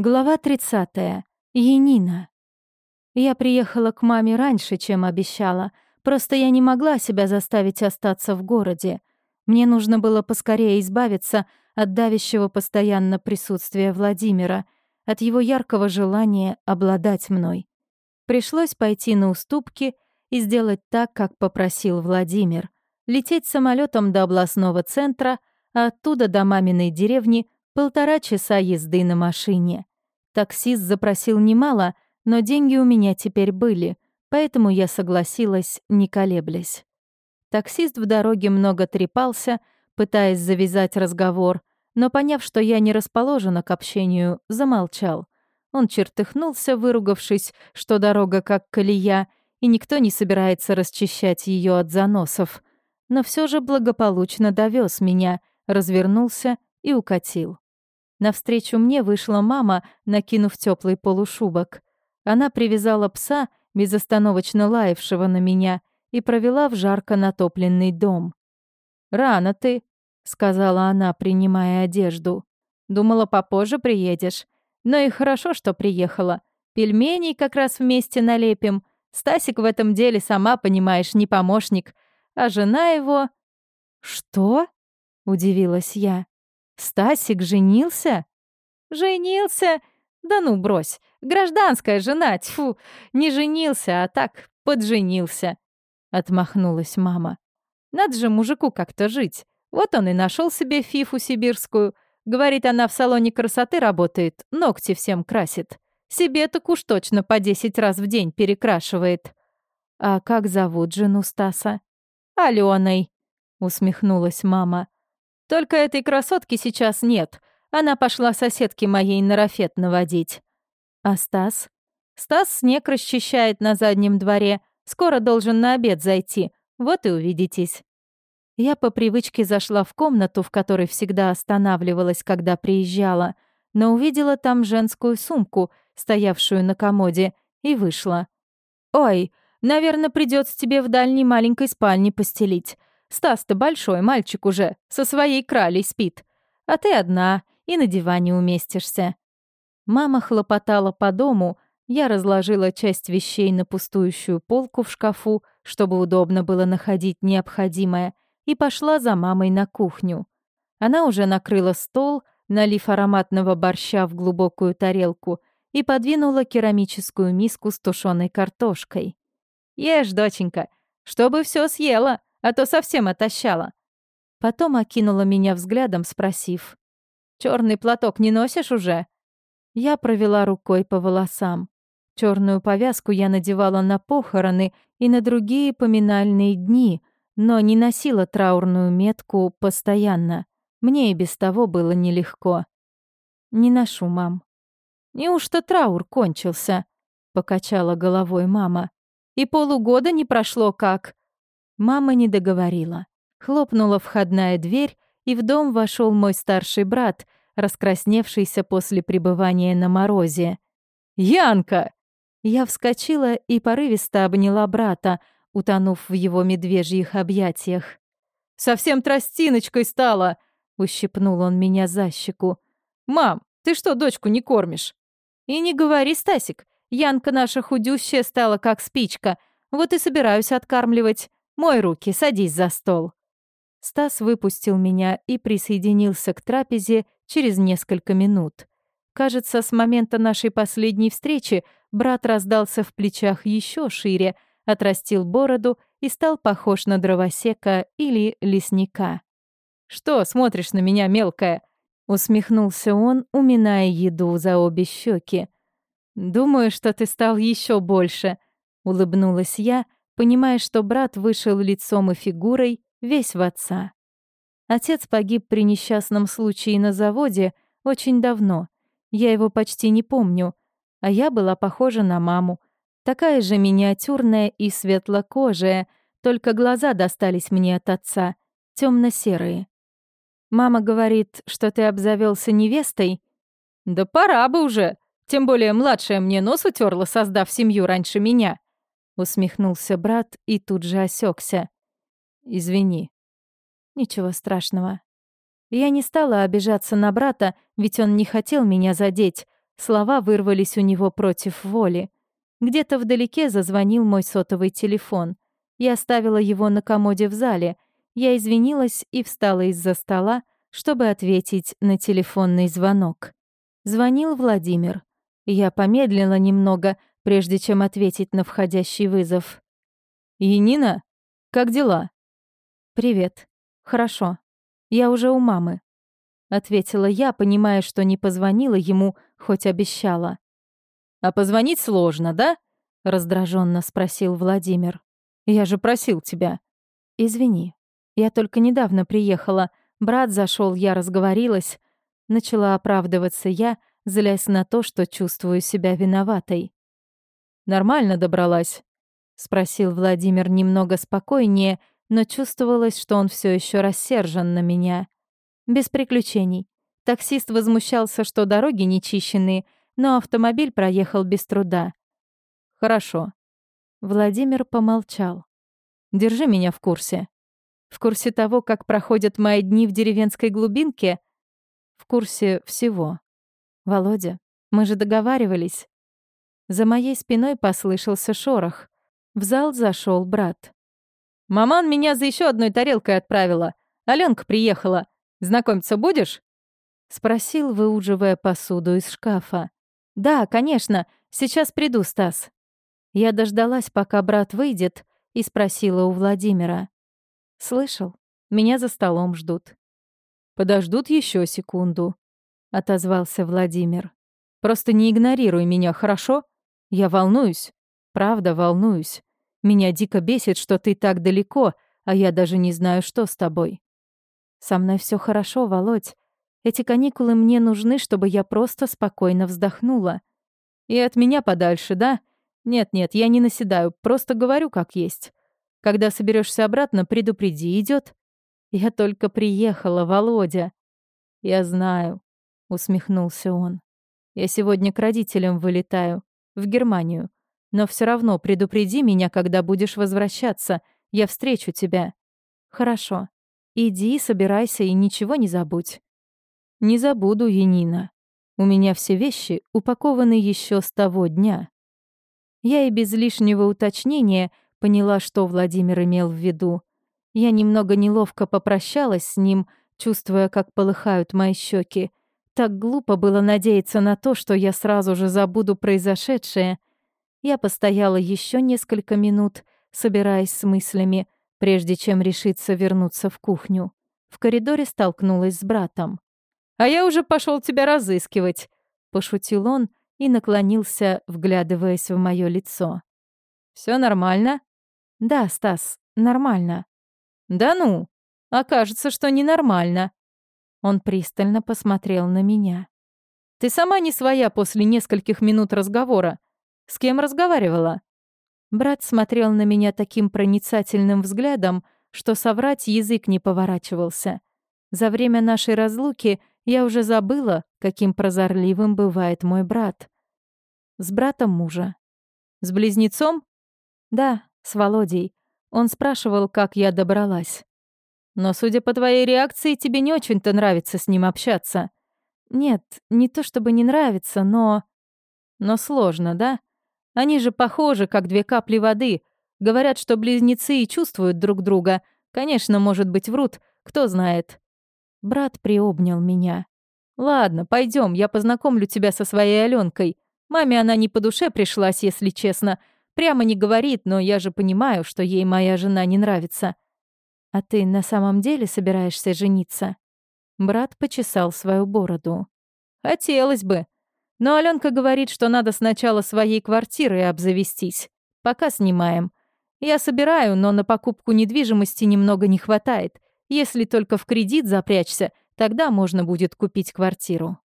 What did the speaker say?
Глава 30. Енина. Я приехала к маме раньше, чем обещала. Просто я не могла себя заставить остаться в городе. Мне нужно было поскорее избавиться от давящего постоянно присутствия Владимира, от его яркого желания обладать мной. Пришлось пойти на уступки и сделать так, как попросил Владимир. Лететь самолетом до областного центра, а оттуда до маминой деревни — полтора часа езды на машине. Таксист запросил немало, но деньги у меня теперь были, поэтому я согласилась, не колеблясь. Таксист в дороге много трепался, пытаясь завязать разговор, но, поняв, что я не расположена к общению, замолчал. Он чертыхнулся, выругавшись, что дорога как колея, и никто не собирается расчищать ее от заносов. Но все же благополучно довез меня, развернулся и укатил. Навстречу мне вышла мама, накинув теплый полушубок. Она привязала пса, безостановочно лаявшего на меня, и провела в жарко натопленный дом. «Рано ты», — сказала она, принимая одежду. «Думала, попозже приедешь. Но и хорошо, что приехала. Пельменей как раз вместе налепим. Стасик в этом деле, сама понимаешь, не помощник. А жена его...» «Что?» — удивилась я. Стасик женился? Женился? Да ну, брось. Гражданская жена, тьфу. Не женился, а так подженился. Отмахнулась мама. Надо же мужику как-то жить. Вот он и нашел себе фифу сибирскую. Говорит, она в салоне красоты работает, ногти всем красит. Себе так уж точно по десять раз в день перекрашивает. А как зовут жену Стаса? Аленой, усмехнулась мама. Только этой красотки сейчас нет. Она пошла соседке моей на рафет наводить. А Стас? Стас снег расчищает на заднем дворе. Скоро должен на обед зайти. Вот и увидитесь. Я по привычке зашла в комнату, в которой всегда останавливалась, когда приезжала, но увидела там женскую сумку, стоявшую на комоде, и вышла. «Ой, наверное, придется тебе в дальней маленькой спальне постелить. Стас-то большой мальчик уже, со своей кралей спит. А ты одна, и на диване уместишься». Мама хлопотала по дому, я разложила часть вещей на пустующую полку в шкафу, чтобы удобно было находить необходимое, и пошла за мамой на кухню. Она уже накрыла стол, налив ароматного борща в глубокую тарелку, и подвинула керамическую миску с тушеной картошкой. «Ешь, доченька, чтобы все съела, а то совсем отощала». Потом окинула меня взглядом, спросив. «Чёрный платок не носишь уже?» Я провела рукой по волосам. Черную повязку я надевала на похороны и на другие поминальные дни, но не носила траурную метку постоянно. Мне и без того было нелегко. «Не ношу, мам». «Неужто траур кончился?» — покачала головой мама. «И полугода не прошло как...» Мама не договорила. Хлопнула входная дверь, и в дом вошел мой старший брат, раскрасневшийся после пребывания на морозе. «Янка!» Я вскочила и порывисто обняла брата, утонув в его медвежьих объятиях. «Совсем тростиночкой стала!» — ущипнул он меня за щеку. «Мам, ты что, дочку не кормишь?» «И не говори, Стасик, Янка наша худющая стала, как спичка, вот и собираюсь откармливать. «Мой руки, садись за стол». Стас выпустил меня и присоединился к трапезе через несколько минут. Кажется, с момента нашей последней встречи брат раздался в плечах еще шире, отрастил бороду и стал похож на дровосека или лесника. «Что смотришь на меня, мелкая?» — усмехнулся он, уминая еду за обе щеки. «Думаю, что ты стал еще больше», — улыбнулась я, — понимая, что брат вышел лицом и фигурой весь в отца. Отец погиб при несчастном случае на заводе очень давно. Я его почти не помню, а я была похожа на маму. Такая же миниатюрная и светлокожая, только глаза достались мне от отца, темно серые Мама говорит, что ты обзавелся невестой. Да пора бы уже. Тем более младшая мне нос утерла, создав семью раньше меня усмехнулся брат и тут же осекся. Извини. Ничего страшного. Я не стала обижаться на брата, ведь он не хотел меня задеть. Слова вырвались у него против воли. Где-то вдалеке зазвонил мой сотовый телефон. Я оставила его на комоде в зале. Я извинилась и встала из-за стола, чтобы ответить на телефонный звонок. Звонил Владимир. Я помедлила немного, прежде чем ответить на входящий вызов. «Енина, как дела?» «Привет. Хорошо. Я уже у мамы», — ответила я, понимая, что не позвонила ему, хоть обещала. «А позвонить сложно, да?» — раздраженно спросил Владимир. «Я же просил тебя». «Извини. Я только недавно приехала. Брат зашел, я разговорилась. Начала оправдываться я, злясь на то, что чувствую себя виноватой. «Нормально добралась?» — спросил Владимир немного спокойнее, но чувствовалось, что он все еще рассержен на меня. Без приключений. Таксист возмущался, что дороги нечищенные, но автомобиль проехал без труда. «Хорошо». Владимир помолчал. «Держи меня в курсе». «В курсе того, как проходят мои дни в деревенской глубинке?» «В курсе всего». «Володя, мы же договаривались». За моей спиной послышался шорох. В зал зашел брат. «Маман меня за еще одной тарелкой отправила. Аленка приехала. Знакомиться будешь?» Спросил, выуживая посуду из шкафа. «Да, конечно. Сейчас приду, Стас». Я дождалась, пока брат выйдет, и спросила у Владимира. «Слышал? Меня за столом ждут». «Подождут еще секунду», — отозвался Владимир. «Просто не игнорируй меня, хорошо? Я волнуюсь. Правда, волнуюсь. Меня дико бесит, что ты так далеко, а я даже не знаю, что с тобой. Со мной все хорошо, Володь. Эти каникулы мне нужны, чтобы я просто спокойно вздохнула. И от меня подальше, да? Нет-нет, я не наседаю, просто говорю как есть. Когда соберешься обратно, предупреди, идет. Я только приехала, Володя. Я знаю, усмехнулся он. Я сегодня к родителям вылетаю в Германию. Но все равно предупреди меня, когда будешь возвращаться. Я встречу тебя. Хорошо. Иди, собирайся и ничего не забудь. Не забуду, Янина. У меня все вещи упакованы еще с того дня. Я и без лишнего уточнения поняла, что Владимир имел в виду. Я немного неловко попрощалась с ним, чувствуя, как полыхают мои щеки, так глупо было надеяться на то, что я сразу же забуду произошедшее. Я постояла еще несколько минут, собираясь с мыслями, прежде чем решиться вернуться в кухню. В коридоре столкнулась с братом. «А я уже пошел тебя разыскивать», — пошутил он и наклонился, вглядываясь в мое лицо. Все нормально?» «Да, Стас, нормально». «Да ну? Окажется, что ненормально», он пристально посмотрел на меня. «Ты сама не своя после нескольких минут разговора. С кем разговаривала?» Брат смотрел на меня таким проницательным взглядом, что соврать язык не поворачивался. За время нашей разлуки я уже забыла, каким прозорливым бывает мой брат. С братом мужа. С близнецом? Да, с Володей. Он спрашивал, как я добралась. Но, судя по твоей реакции, тебе не очень-то нравится с ним общаться. Нет, не то чтобы не нравится, но... Но сложно, да? Они же похожи, как две капли воды. Говорят, что близнецы и чувствуют друг друга. Конечно, может быть, врут, кто знает. Брат приобнял меня. Ладно, пойдем, я познакомлю тебя со своей Аленкой. Маме она не по душе пришлась, если честно. Прямо не говорит, но я же понимаю, что ей моя жена не нравится. «А ты на самом деле собираешься жениться?» Брат почесал свою бороду. «Хотелось бы. Но Аленка говорит, что надо сначала своей квартирой обзавестись. Пока снимаем. Я собираю, но на покупку недвижимости немного не хватает. Если только в кредит запрячься, тогда можно будет купить квартиру».